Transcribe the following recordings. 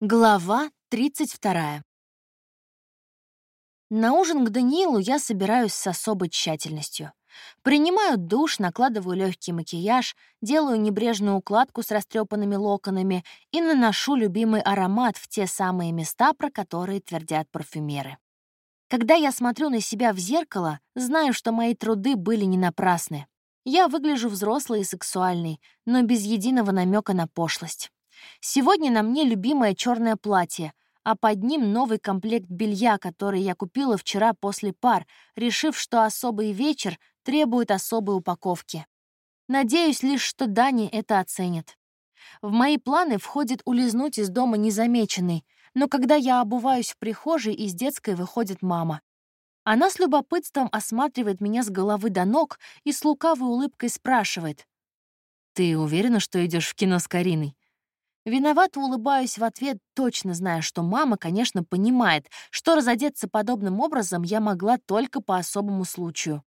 Глава 32. На ужин к Даниилу я собираюсь с особой тщательностью. Принимаю душ, накладываю легкий макияж, делаю небрежную укладку с растрепанными локонами и наношу любимый аромат в те самые места, про которые твердят парфюмеры. Когда я смотрю на себя в зеркало, знаю, что мои труды были не напрасны. Я выгляжу взрослой и сексуальной, но без единого намека на пошлость. Сегодня на мне любимое черное платье, а под ним новый комплект белья, который я купила вчера после пар, решив, что особый вечер требует особой упаковки. Надеюсь лишь, что Дани это оценит. В мои планы входит улизнуть из дома незамеченной, но когда я обуваюсь в прихожей, из детской выходит мама. Она с любопытством осматривает меня с головы до ног и с лукавой улыбкой спрашивает. «Ты уверена, что идешь в кино с Кариной?» Виновато улыбаюсь в ответ, точно зная, что мама, конечно, понимает, что разодеться подобным образом я могла только по особому случаю.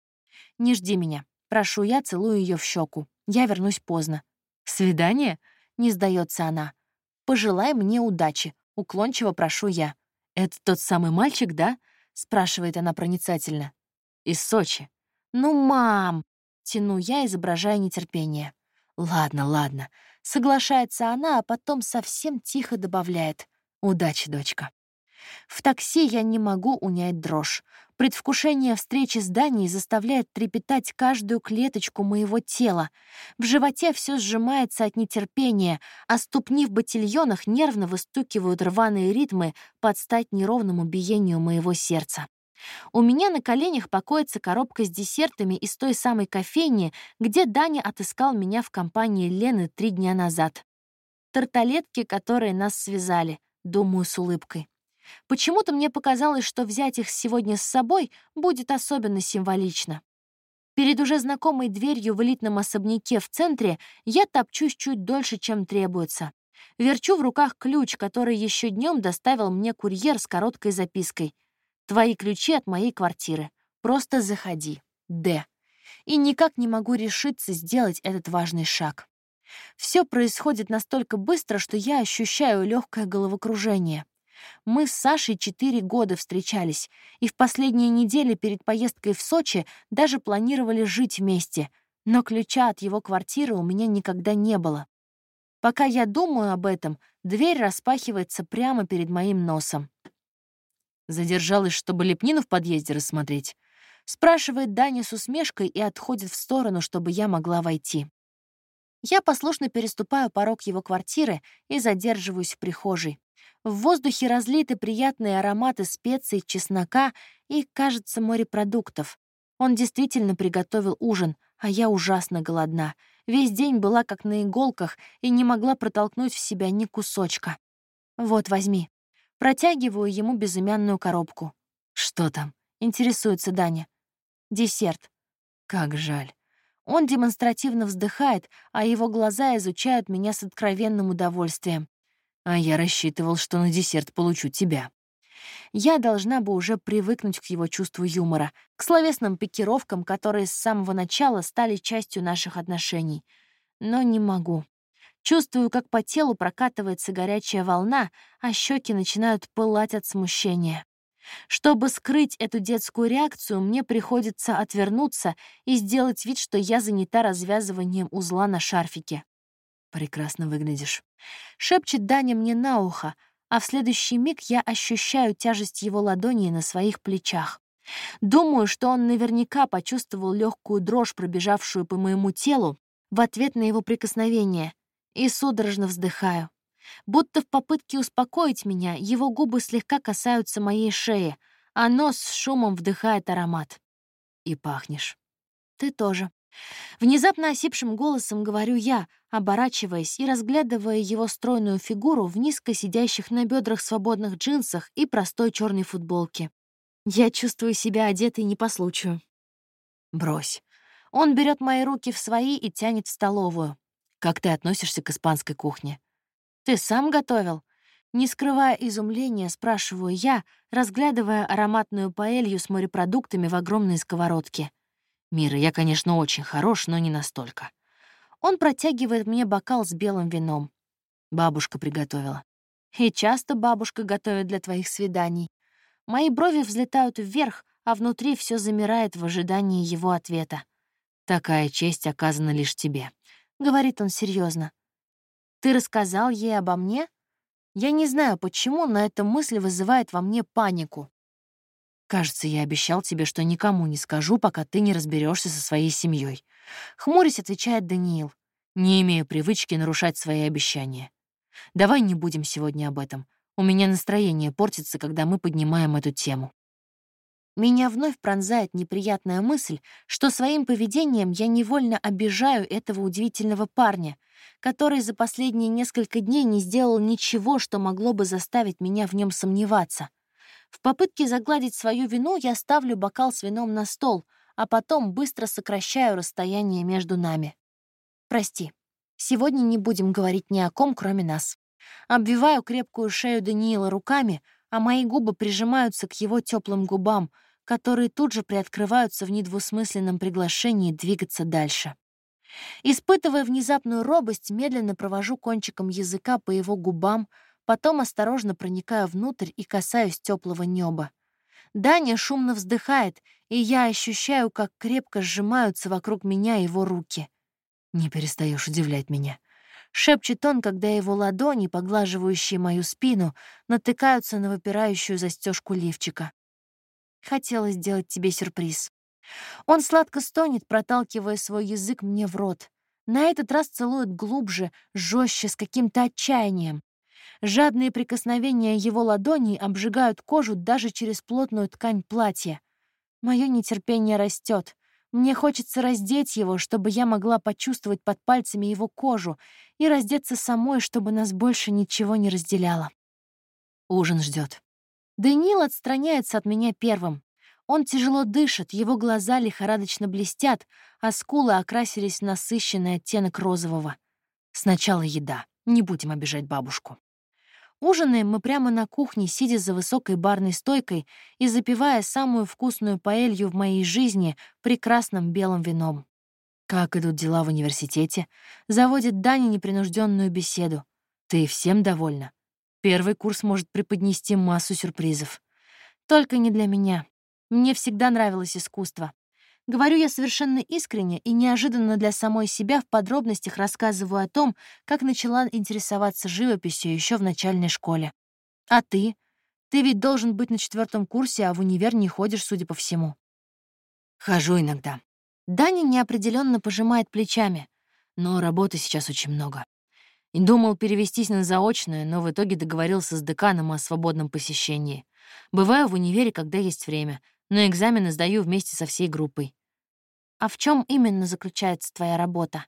«Не жди меня. Прошу я, целую ее в щеку. Я вернусь поздно». «Свидание?» — не сдается она. «Пожелай мне удачи», — уклончиво прошу я. «Это тот самый мальчик, да?» — спрашивает она проницательно. «Из Сочи». «Ну, мам!» — тяну я, изображая нетерпение. «Ладно, ладно», — соглашается она, а потом совсем тихо добавляет. «Удачи, дочка». В такси я не могу унять дрожь. Предвкушение встречи с Данией заставляет трепетать каждую клеточку моего тела. В животе все сжимается от нетерпения, а ступни в ботильонах нервно выстукивают рваные ритмы под стать неровному биению моего сердца. У меня на коленях покоится коробка с десертами из той самой кофейни, где Даня отыскал меня в компании Лены три дня назад. Тарталетки, которые нас связали, думаю с улыбкой. Почему-то мне показалось, что взять их сегодня с собой будет особенно символично. Перед уже знакомой дверью в элитном особняке в центре я топчусь чуть дольше, чем требуется. Верчу в руках ключ, который еще днем доставил мне курьер с короткой запиской — Твои ключи от моей квартиры. Просто заходи. Д. И никак не могу решиться сделать этот важный шаг. Все происходит настолько быстро, что я ощущаю легкое головокружение. Мы с Сашей четыре года встречались, и в последние недели перед поездкой в Сочи даже планировали жить вместе, но ключа от его квартиры у меня никогда не было. Пока я думаю об этом, дверь распахивается прямо перед моим носом. Задержалась, чтобы лепнину в подъезде рассмотреть. Спрашивает Даня с усмешкой и отходит в сторону, чтобы я могла войти. Я послушно переступаю порог его квартиры и задерживаюсь в прихожей. В воздухе разлиты приятные ароматы специй, чеснока и, кажется, морепродуктов. Он действительно приготовил ужин, а я ужасно голодна. Весь день была как на иголках и не могла протолкнуть в себя ни кусочка. Вот, возьми. Протягиваю ему безымянную коробку. «Что там?» — интересуется Даня. «Десерт». Как жаль. Он демонстративно вздыхает, а его глаза изучают меня с откровенным удовольствием. А я рассчитывал, что на десерт получу тебя. Я должна бы уже привыкнуть к его чувству юмора, к словесным пикировкам, которые с самого начала стали частью наших отношений. Но не могу. Чувствую, как по телу прокатывается горячая волна, а щеки начинают пылать от смущения. Чтобы скрыть эту детскую реакцию, мне приходится отвернуться и сделать вид, что я занята развязыванием узла на шарфике. «Прекрасно выглядишь», — шепчет Даня мне на ухо, а в следующий миг я ощущаю тяжесть его ладони на своих плечах. Думаю, что он наверняка почувствовал легкую дрожь, пробежавшую по моему телу, в ответ на его прикосновение, и судорожно вздыхаю. Будто в попытке успокоить меня, его губы слегка касаются моей шеи, а нос с шумом вдыхает аромат. И пахнешь. Ты тоже. Внезапно осипшим голосом говорю я, оборачиваясь и разглядывая его стройную фигуру в низко сидящих на бедрах свободных джинсах и простой черной футболке. Я чувствую себя одетой не по случаю. Брось. Он берет мои руки в свои и тянет в столовую. Как ты относишься к испанской кухне? Ты сам готовил? Не скрывая изумления, спрашиваю я, разглядывая ароматную паэлью с морепродуктами в огромной сковородке. Мира, я, конечно, очень хорош, но не настолько. Он протягивает мне бокал с белым вином. Бабушка приготовила. И часто бабушка готовит для твоих свиданий. Мои брови взлетают вверх, а внутри все замирает в ожидании его ответа. «Такая честь оказана лишь тебе», — говорит он серьезно. «Ты рассказал ей обо мне?» Я не знаю, почему, но эта мысль вызывает во мне панику. «Кажется, я обещал тебе, что никому не скажу, пока ты не разберешься со своей семьей. Хмурясь, отвечает Даниил. «Не имею привычки нарушать свои обещания. Давай не будем сегодня об этом. У меня настроение портится, когда мы поднимаем эту тему». Меня вновь пронзает неприятная мысль, что своим поведением я невольно обижаю этого удивительного парня, который за последние несколько дней не сделал ничего, что могло бы заставить меня в нем сомневаться. В попытке загладить свою вину я ставлю бокал с вином на стол, а потом быстро сокращаю расстояние между нами. «Прости, сегодня не будем говорить ни о ком, кроме нас». Обвиваю крепкую шею Даниила руками, а мои губы прижимаются к его теплым губам — которые тут же приоткрываются в недвусмысленном приглашении двигаться дальше. Испытывая внезапную робость, медленно провожу кончиком языка по его губам, потом осторожно проникаю внутрь и касаюсь теплого неба. Даня шумно вздыхает, и я ощущаю, как крепко сжимаются вокруг меня его руки. «Не перестаешь удивлять меня», — шепчет он, когда его ладони, поглаживающие мою спину, натыкаются на выпирающую застежку лифчика. Хотела сделать тебе сюрприз. Он сладко стонет, проталкивая свой язык мне в рот. На этот раз целует глубже, жестче, с каким-то отчаянием. Жадные прикосновения его ладоней обжигают кожу даже через плотную ткань платья. Мое нетерпение растет. Мне хочется раздеть его, чтобы я могла почувствовать под пальцами его кожу и раздеться самой, чтобы нас больше ничего не разделяло. Ужин ждет. Даниил отстраняется от меня первым. Он тяжело дышит, его глаза лихорадочно блестят, а скулы окрасились в насыщенный оттенок розового. Сначала еда. Не будем обижать бабушку. Ужинаем мы прямо на кухне, сидя за высокой барной стойкой и запивая самую вкусную паэлью в моей жизни прекрасным белым вином. «Как идут дела в университете?» Заводит Даня непринужденную беседу. «Ты всем довольна?» Первый курс может преподнести массу сюрпризов. Только не для меня. Мне всегда нравилось искусство. Говорю я совершенно искренне и неожиданно для самой себя в подробностях рассказываю о том, как начала интересоваться живописью еще в начальной школе. А ты? Ты ведь должен быть на четвертом курсе, а в универ не ходишь, судя по всему. Хожу иногда. Даня неопределенно пожимает плечами. Но работы сейчас очень много. И думал перевестись на заочную, но в итоге договорился с деканом о свободном посещении. Бываю в универе, когда есть время, но экзамены сдаю вместе со всей группой. А в чем именно заключается твоя работа?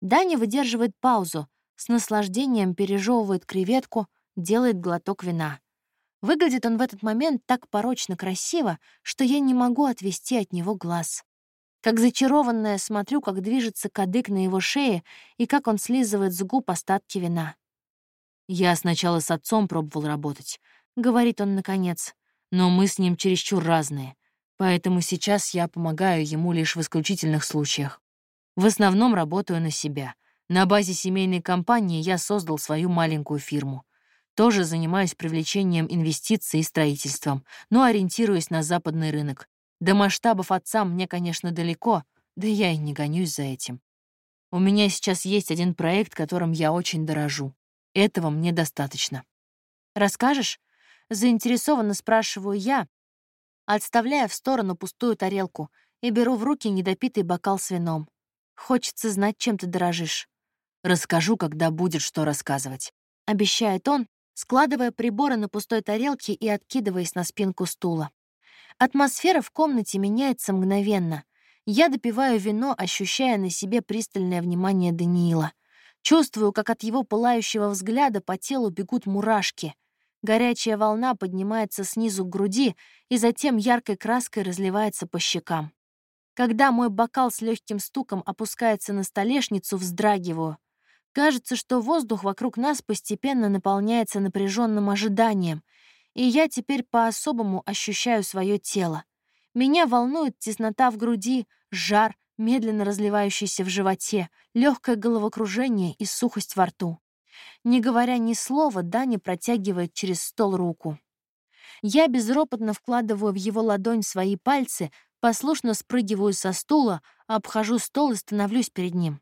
Даня выдерживает паузу, с наслаждением пережевывает креветку, делает глоток вина. Выглядит он в этот момент так порочно красиво, что я не могу отвести от него глаз. Как зачарованная смотрю, как движется кадык на его шее и как он слизывает с губ остатки вина. «Я сначала с отцом пробовал работать», — говорит он наконец, «но мы с ним чересчур разные, поэтому сейчас я помогаю ему лишь в исключительных случаях. В основном работаю на себя. На базе семейной компании я создал свою маленькую фирму. Тоже занимаюсь привлечением инвестиций и строительством, но ориентируюсь на западный рынок. До масштабов отца мне, конечно, далеко, да я и не гонюсь за этим. У меня сейчас есть один проект, которым я очень дорожу. Этого мне достаточно. Расскажешь? Заинтересованно спрашиваю я, отставляя в сторону пустую тарелку и беру в руки недопитый бокал с вином. Хочется знать, чем ты дорожишь. Расскажу, когда будет что рассказывать. Обещает он, складывая приборы на пустой тарелке и откидываясь на спинку стула. Атмосфера в комнате меняется мгновенно. Я допиваю вино, ощущая на себе пристальное внимание Даниила. Чувствую, как от его пылающего взгляда по телу бегут мурашки. Горячая волна поднимается снизу к груди и затем яркой краской разливается по щекам. Когда мой бокал с легким стуком опускается на столешницу, вздрагиваю. Кажется, что воздух вокруг нас постепенно наполняется напряженным ожиданием — и я теперь по-особому ощущаю свое тело. Меня волнует теснота в груди, жар, медленно разливающийся в животе, легкое головокружение и сухость во рту. Не говоря ни слова, Даня протягивает через стол руку. Я безропотно вкладываю в его ладонь свои пальцы, послушно спрыгиваю со стула, обхожу стол и становлюсь перед ним.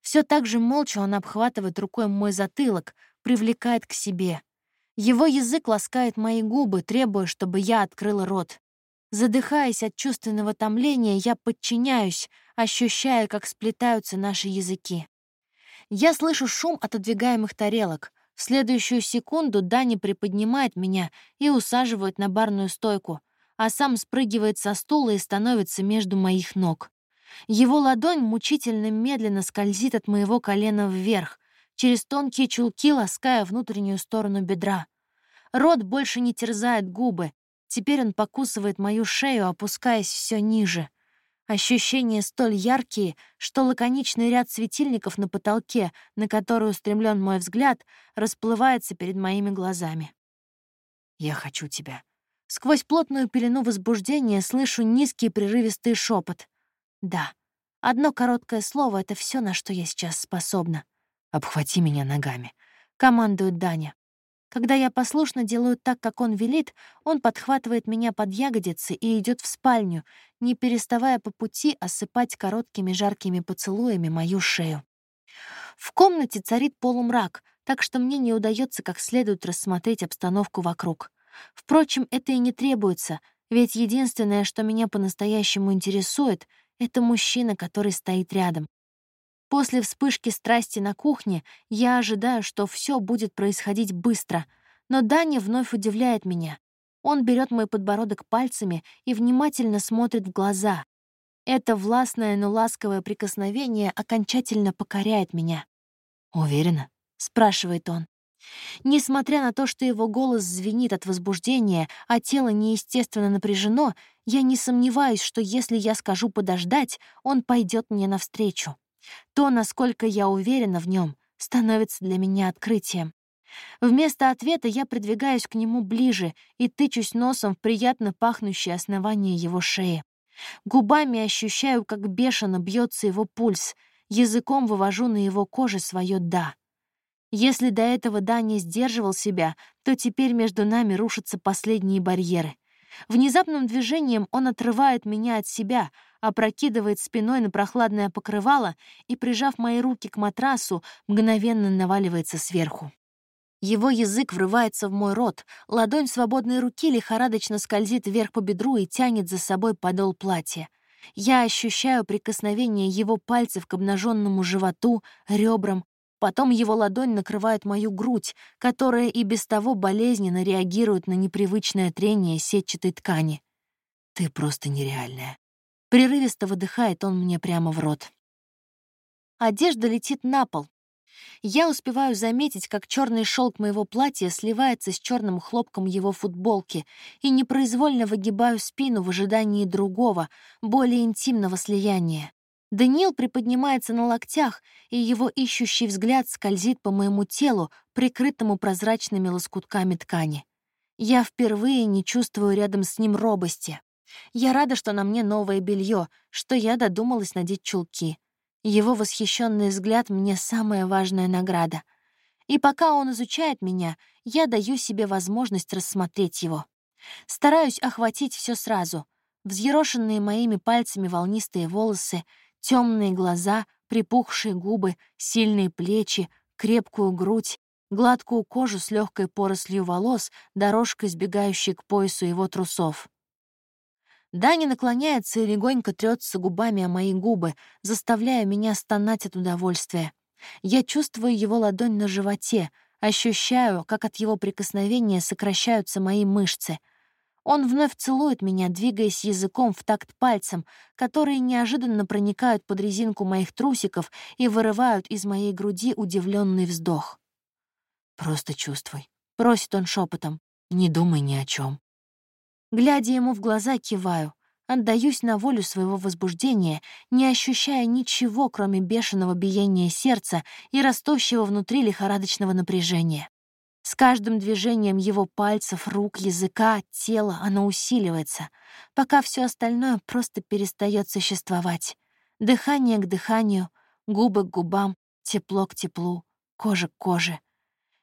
Все так же молча он обхватывает рукой мой затылок, привлекает к себе. Его язык ласкает мои губы, требуя, чтобы я открыла рот. Задыхаясь от чувственного томления, я подчиняюсь, ощущая, как сплетаются наши языки. Я слышу шум отодвигаемых тарелок. В следующую секунду Дани приподнимает меня и усаживает на барную стойку, а сам спрыгивает со стула и становится между моих ног. Его ладонь мучительно медленно скользит от моего колена вверх, через тонкие чулки лаская внутреннюю сторону бедра. Рот больше не терзает губы. Теперь он покусывает мою шею, опускаясь все ниже. Ощущения столь яркие, что лаконичный ряд светильников на потолке, на который устремлен мой взгляд, расплывается перед моими глазами. «Я хочу тебя». Сквозь плотную пелену возбуждения слышу низкий прерывистый шепот. «Да». Одно короткое слово — это все, на что я сейчас способна. «Обхвати меня ногами», — командует Даня. Когда я послушно делаю так, как он велит, он подхватывает меня под ягодицы и идет в спальню, не переставая по пути осыпать короткими жаркими поцелуями мою шею. В комнате царит полумрак, так что мне не удается как следует рассмотреть обстановку вокруг. Впрочем, это и не требуется, ведь единственное, что меня по-настоящему интересует, это мужчина, который стоит рядом. После вспышки страсти на кухне я ожидаю, что все будет происходить быстро, но Даня вновь удивляет меня. Он берет мой подбородок пальцами и внимательно смотрит в глаза. Это властное, но ласковое прикосновение окончательно покоряет меня. «Уверена?» — спрашивает он. Несмотря на то, что его голос звенит от возбуждения, а тело неестественно напряжено, я не сомневаюсь, что если я скажу подождать, он пойдет мне навстречу. То, насколько я уверена в нем, становится для меня открытием. Вместо ответа я придвигаюсь к нему ближе и тычусь носом в приятно пахнущее основание его шеи. Губами ощущаю, как бешено бьется его пульс, языком вывожу на его коже свое «да». Если до этого Да не сдерживал себя, то теперь между нами рушатся последние барьеры. Внезапным движением он отрывает меня от себя, опрокидывает спиной на прохладное покрывало и, прижав мои руки к матрасу, мгновенно наваливается сверху. Его язык врывается в мой рот, ладонь свободной руки лихорадочно скользит вверх по бедру и тянет за собой подол платья. Я ощущаю прикосновение его пальцев к обнаженному животу, ребрам, потом его ладонь накрывает мою грудь, которая и без того болезненно реагирует на непривычное трение сетчатой ткани. «Ты просто нереальная», Прерывисто выдыхает он мне прямо в рот. Одежда летит на пол. Я успеваю заметить, как черный шелк моего платья сливается с черным хлопком его футболки и непроизвольно выгибаю спину в ожидании другого, более интимного слияния. Даниил приподнимается на локтях, и его ищущий взгляд скользит по моему телу, прикрытому прозрачными лоскутками ткани. Я впервые не чувствую рядом с ним робости. Я рада, что на мне новое белье, что я додумалась надеть чулки. Его восхищенный взгляд мне самая важная награда. И пока он изучает меня, я даю себе возможность рассмотреть его. Стараюсь охватить все сразу. Взъерошенные моими пальцами волнистые волосы, темные глаза, припухшие губы, сильные плечи, крепкую грудь, гладкую кожу с легкой порослью волос, дорожкой сбегающей к поясу его трусов. Даня наклоняется и легонько трется губами о мои губы, заставляя меня стонать от удовольствия. Я чувствую его ладонь на животе, ощущаю, как от его прикосновения сокращаются мои мышцы. Он вновь целует меня, двигаясь языком в такт пальцем, которые неожиданно проникают под резинку моих трусиков и вырывают из моей груди удивленный вздох. «Просто чувствуй», — просит он шепотом, — «не думай ни о чем. Глядя ему в глаза, киваю. Отдаюсь на волю своего возбуждения, не ощущая ничего, кроме бешеного биения сердца и растущего внутри лихорадочного напряжения. С каждым движением его пальцев, рук, языка, тела оно усиливается, пока все остальное просто перестает существовать. Дыхание к дыханию, губы к губам, тепло к теплу, кожа к коже.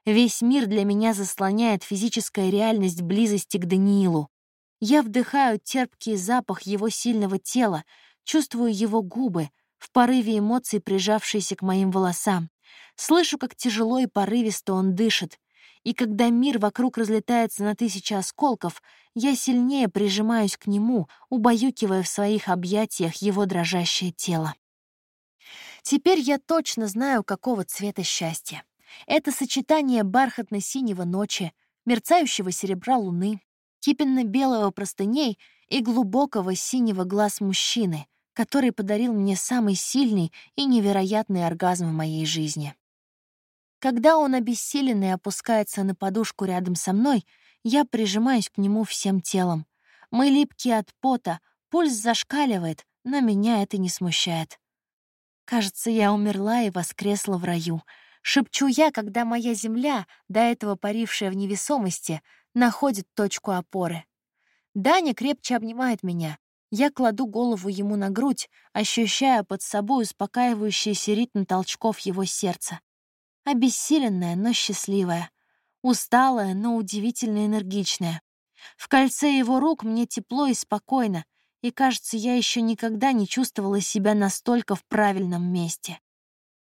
Весь мир для меня заслоняет физическая реальность близости к Даниилу. Я вдыхаю терпкий запах его сильного тела, чувствую его губы, в порыве эмоций, прижавшиеся к моим волосам. Слышу, как тяжело и порывисто он дышит. И когда мир вокруг разлетается на тысячи осколков, я сильнее прижимаюсь к нему, убаюкивая в своих объятиях его дрожащее тело. Теперь я точно знаю, какого цвета счастье. Это сочетание бархатно-синего ночи, мерцающего серебра луны, кипенно-белого простыней и глубокого синего глаз мужчины, который подарил мне самый сильный и невероятный оргазм в моей жизни. Когда он обессиленный опускается на подушку рядом со мной, я прижимаюсь к нему всем телом. Мы липкие от пота, пульс зашкаливает, но меня это не смущает. Кажется, я умерла и воскресла в раю. Шепчу я, когда моя земля, до этого парившая в невесомости, находит точку опоры. Даня крепче обнимает меня. Я кладу голову ему на грудь, ощущая под собой успокаивающийся ритм толчков его сердца. Обессиленная, но счастливая. Усталая, но удивительно энергичная. В кольце его рук мне тепло и спокойно, и, кажется, я еще никогда не чувствовала себя настолько в правильном месте.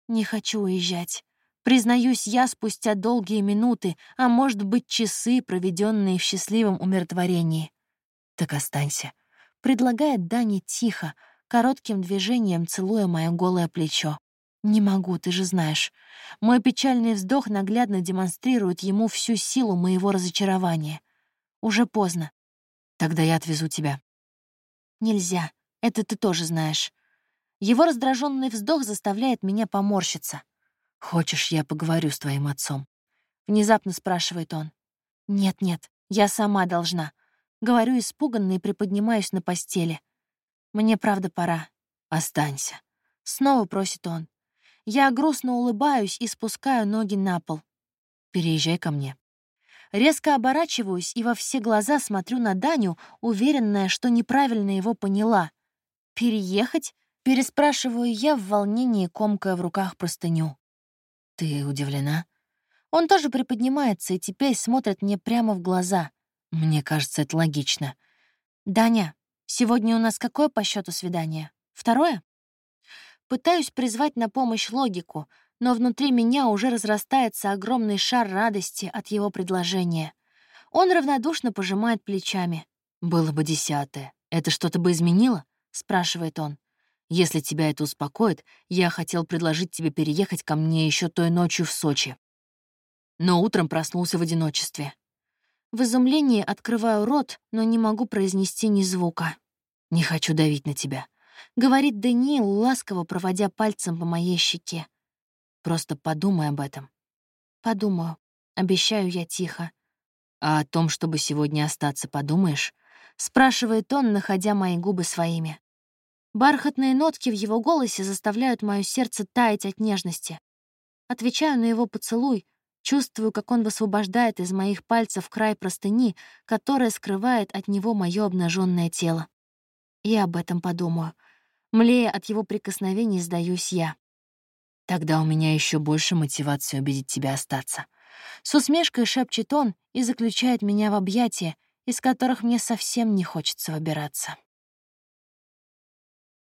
Не хочу уезжать. Признаюсь я спустя долгие минуты, а может быть, часы, проведенные в счастливом умиротворении. «Так останься», — предлагает Дани тихо, коротким движением целуя мое голое плечо. «Не могу, ты же знаешь. Мой печальный вздох наглядно демонстрирует ему всю силу моего разочарования. Уже поздно. Тогда я отвезу тебя». «Нельзя. Это ты тоже знаешь». Его раздраженный вздох заставляет меня поморщиться. «Хочешь, я поговорю с твоим отцом?» Внезапно спрашивает он. «Нет-нет, я сама должна». Говорю испуганно и приподнимаюсь на постели. «Мне правда пора. Останься». Снова просит он. Я грустно улыбаюсь и спускаю ноги на пол. «Переезжай ко мне». Резко оборачиваюсь и во все глаза смотрю на Даню, уверенная, что неправильно его поняла. «Переехать?» — переспрашиваю я в волнении, комкая в руках простыню. «Ты удивлена?» Он тоже приподнимается и теперь смотрит мне прямо в глаза. Мне кажется, это логично. «Даня, сегодня у нас какое по счету свидание? Второе?» Пытаюсь призвать на помощь логику, но внутри меня уже разрастается огромный шар радости от его предложения. Он равнодушно пожимает плечами. «Было бы десятое. Это что-то бы изменило?» — спрашивает он. Если тебя это успокоит, я хотел предложить тебе переехать ко мне еще той ночью в Сочи. Но утром проснулся в одиночестве. В изумлении открываю рот, но не могу произнести ни звука. «Не хочу давить на тебя», — говорит Даниил, ласково проводя пальцем по моей щеке. «Просто подумай об этом». «Подумаю», — обещаю я тихо. «А о том, чтобы сегодня остаться, подумаешь?» — спрашивает он, находя мои губы своими. Бархатные нотки в его голосе заставляют мое сердце таять от нежности. Отвечаю на его поцелуй, чувствую, как он высвобождает из моих пальцев край простыни, которая скрывает от него мое обнаженное тело. Я об этом подумаю. Млея от его прикосновений, сдаюсь я. Тогда у меня еще больше мотивации убедить тебя остаться. С усмешкой шепчет он и заключает меня в объятия, из которых мне совсем не хочется выбираться.